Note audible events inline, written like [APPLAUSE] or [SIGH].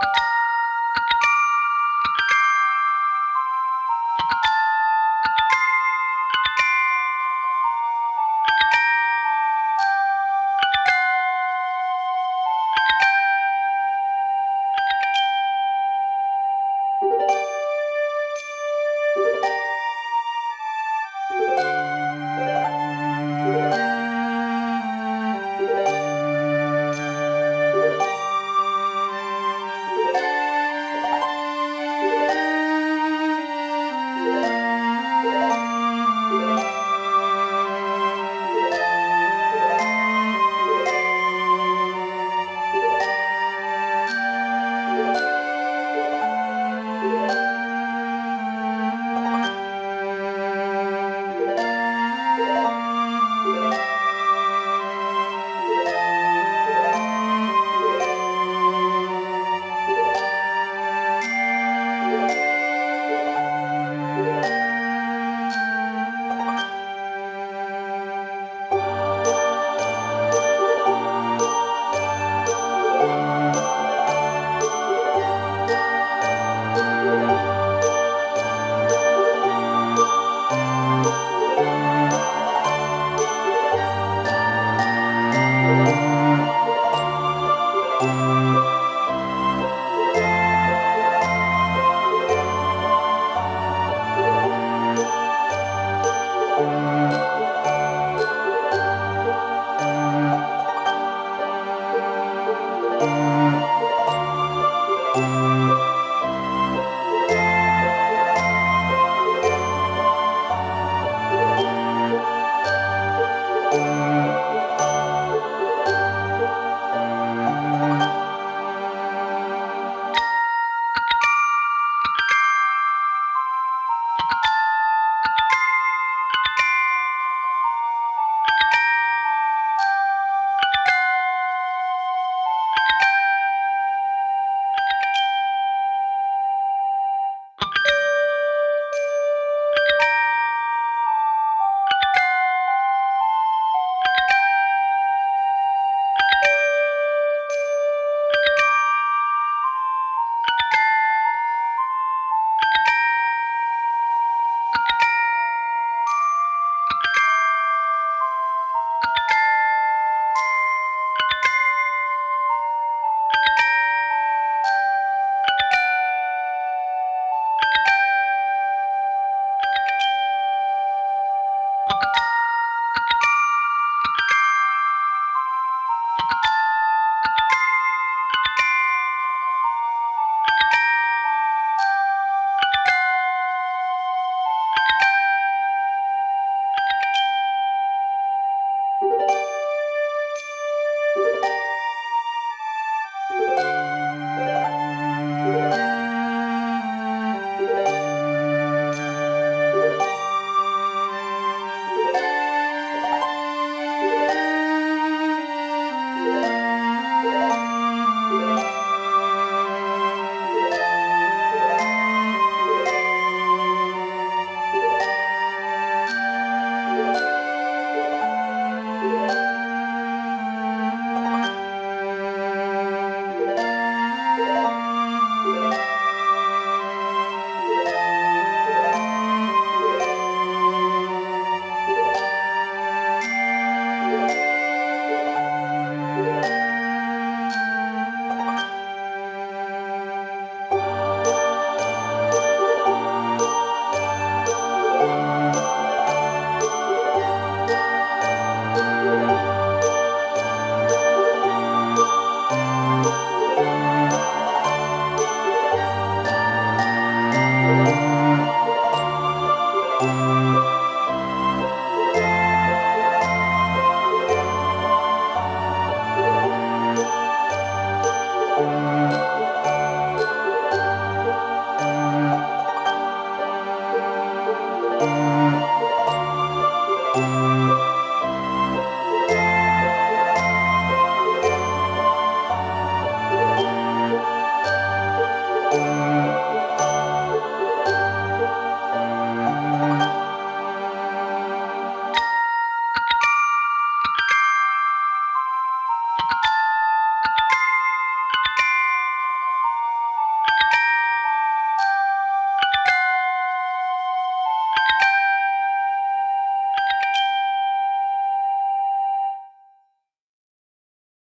Bye. [LAUGHS]